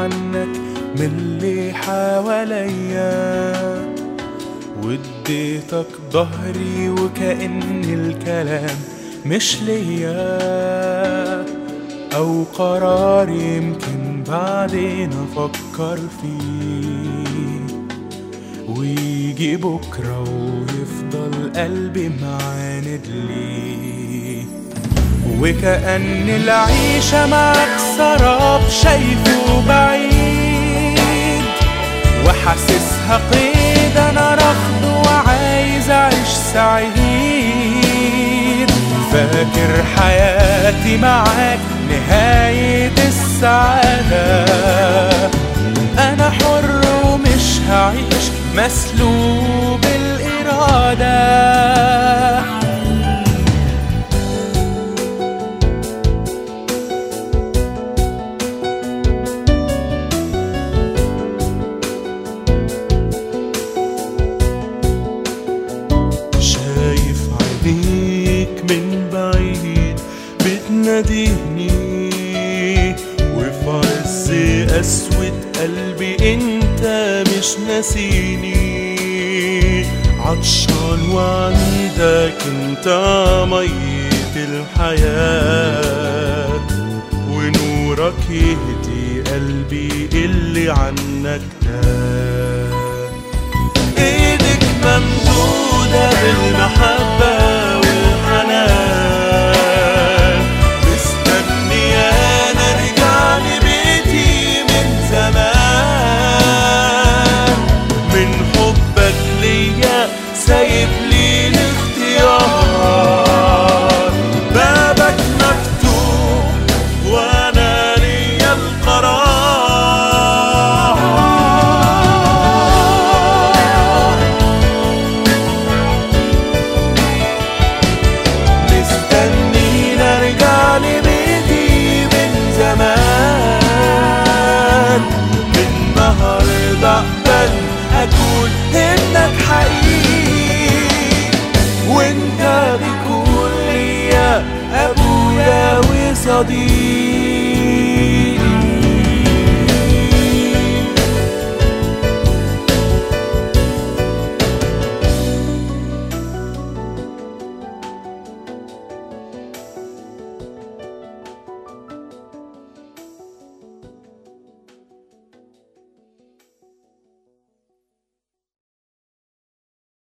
عنك من اللي حواليا. واديتك ظهري وكأن الكلام مش ليا. أو قرار يمكن بعدين أفكر فيه. ويجي بكرة ويفضل قلبي معاند ليه. وكأن العيشة معك سراب شايفه بعيد. وحاسسها قيد أنا رافضه وعايز أعيش سعيد. فاكر حياتي معاك نهاية السعادة. أنا حر ومش هعيش مسلوب بتناديني وفي عز قسوة قلبي أنت مش ناسيني. عطشان وعندك أنت مية الحياة. ونورك يهدي قلبي اللي عنك تاه 到底。